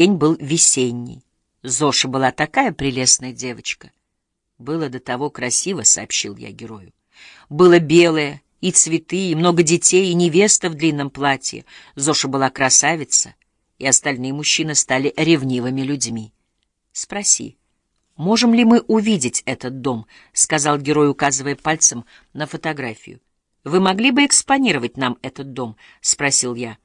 День был весенний. Зоша была такая прелестная девочка. Было до того красиво, — сообщил я герою. Было белое, и цветы, и много детей, и невеста в длинном платье. Зоша была красавица, и остальные мужчины стали ревнивыми людьми. Спроси, можем ли мы увидеть этот дом, — сказал герой, указывая пальцем на фотографию. Вы могли бы экспонировать нам этот дом? — спросил я.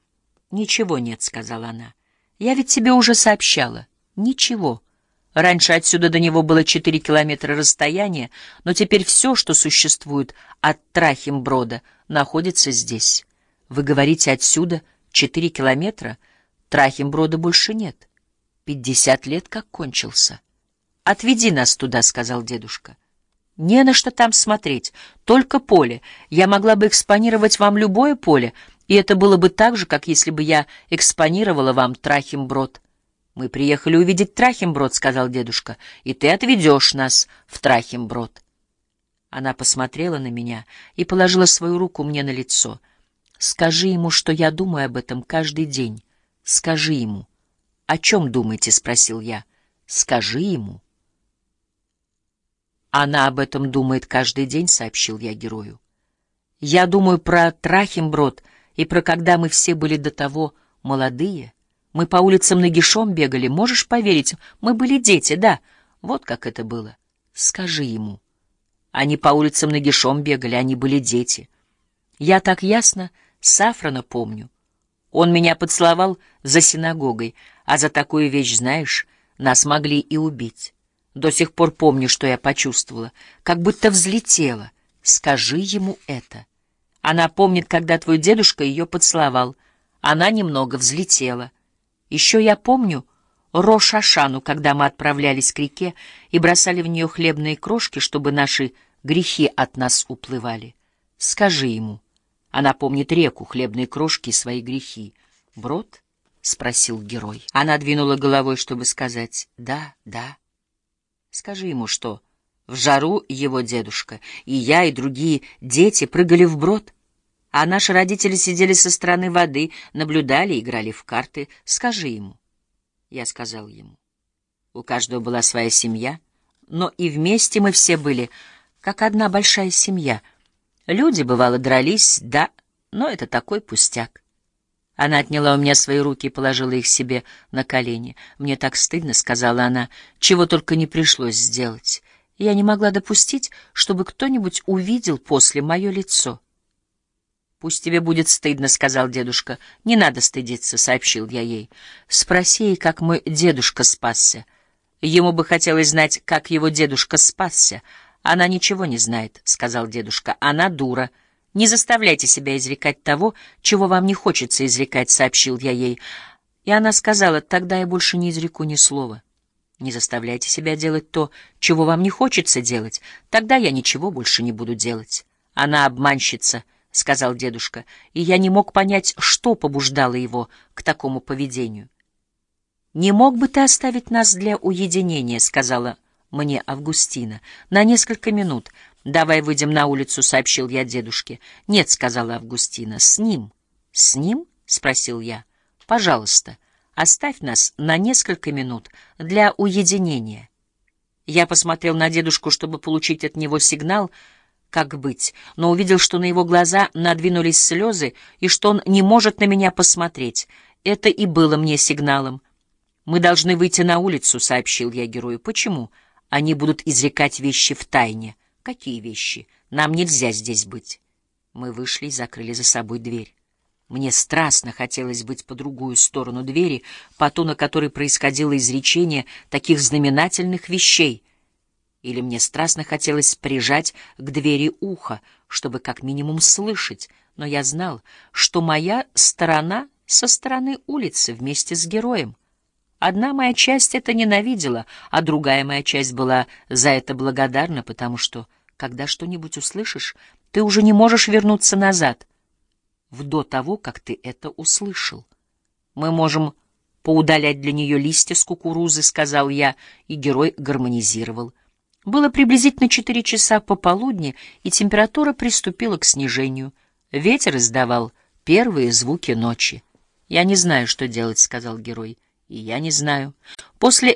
Ничего нет, — сказала она. Я ведь тебе уже сообщала. Ничего. Раньше отсюда до него было четыре километра расстояния, но теперь все, что существует от Трахимброда, находится здесь. Вы говорите, отсюда четыре километра? Трахимброда больше нет. Пятьдесят лет как кончился. «Отведи нас туда», — сказал дедушка. «Не на что там смотреть, только поле. Я могла бы экспонировать вам любое поле, — и это было бы так же, как если бы я экспонировала вам Трахимброд. «Мы приехали увидеть Трахимброд», — сказал дедушка, — «и ты отведешь нас в Трахимброд». Она посмотрела на меня и положила свою руку мне на лицо. «Скажи ему, что я думаю об этом каждый день. Скажи ему». «О чем думаете?» — спросил я. «Скажи ему». «Она об этом думает каждый день», — сообщил я герою. «Я думаю про Трахимброд», — и про когда мы все были до того молодые. Мы по улицам нагишом бегали, можешь поверить, мы были дети, да, вот как это было. Скажи ему. Они по улицам нагишом бегали, они были дети. Я так ясно Сафрана помню. Он меня поцеловал за синагогой, а за такую вещь, знаешь, нас могли и убить. До сих пор помню, что я почувствовала, как будто взлетела. Скажи ему это. Она помнит, когда твой дедушка ее поцеловал. Она немного взлетела. Еще я помню Рошашану, когда мы отправлялись к реке и бросали в нее хлебные крошки, чтобы наши грехи от нас уплывали. Скажи ему. Она помнит реку, хлебные крошки и свои грехи. Брод? — спросил герой. Она двинула головой, чтобы сказать «да, да». Скажи ему, что в жару его дедушка и я, и другие дети прыгали в брод, а наши родители сидели со стороны воды, наблюдали, играли в карты. Скажи ему. Я сказал ему. У каждого была своя семья, но и вместе мы все были, как одна большая семья. Люди, бывало, дрались, да, но это такой пустяк. Она отняла у меня свои руки и положила их себе на колени. «Мне так стыдно», — сказала она, — «чего только не пришлось сделать. Я не могла допустить, чтобы кто-нибудь увидел после мое лицо». «Пусть тебе будет стыдно», — сказал дедушка. «Не надо стыдиться», — сообщил я ей. «Спроси ей, как мой дедушка спасся». Ему бы хотелось знать, как его дедушка спасся. «Она ничего не знает», — сказал дедушка. «Она дура». «Не заставляйте себя изрекать того, чего вам не хочется изрекать», — сообщил я ей. И она сказала, «Тогда я больше не изреку ни слова». «Не заставляйте себя делать то, чего вам не хочется делать. Тогда я ничего больше не буду делать». Она обманщица —— сказал дедушка, и я не мог понять, что побуждало его к такому поведению. «Не мог бы ты оставить нас для уединения?» — сказала мне Августина. «На несколько минут. Давай выйдем на улицу», — сообщил я дедушке. «Нет», — сказала Августина, — «с ним». «С ним?» — спросил я. «Пожалуйста, оставь нас на несколько минут для уединения». Я посмотрел на дедушку, чтобы получить от него сигнал — как быть, но увидел, что на его глаза надвинулись слезы и что он не может на меня посмотреть. Это и было мне сигналом. «Мы должны выйти на улицу», — сообщил я герою. «Почему? Они будут изрекать вещи в тайне». «Какие вещи? Нам нельзя здесь быть». Мы вышли и закрыли за собой дверь. Мне страстно хотелось быть по другую сторону двери, по ту, на которой происходило изречение таких знаменательных вещей — или мне страстно хотелось прижать к двери ухо, чтобы как минимум слышать, но я знал, что моя сторона со стороны улицы вместе с героем. Одна моя часть это ненавидела, а другая моя часть была за это благодарна, потому что, когда что-нибудь услышишь, ты уже не можешь вернуться назад, в до того, как ты это услышал. Мы можем поудалять для нее листья с кукурузы, — сказал я, и герой гармонизировал — было приблизительно четыре часа пополудни, и температура приступила к снижению. Ветер издавал первые звуки ночи. «Я не знаю, что делать», — сказал герой. И я не знаю. После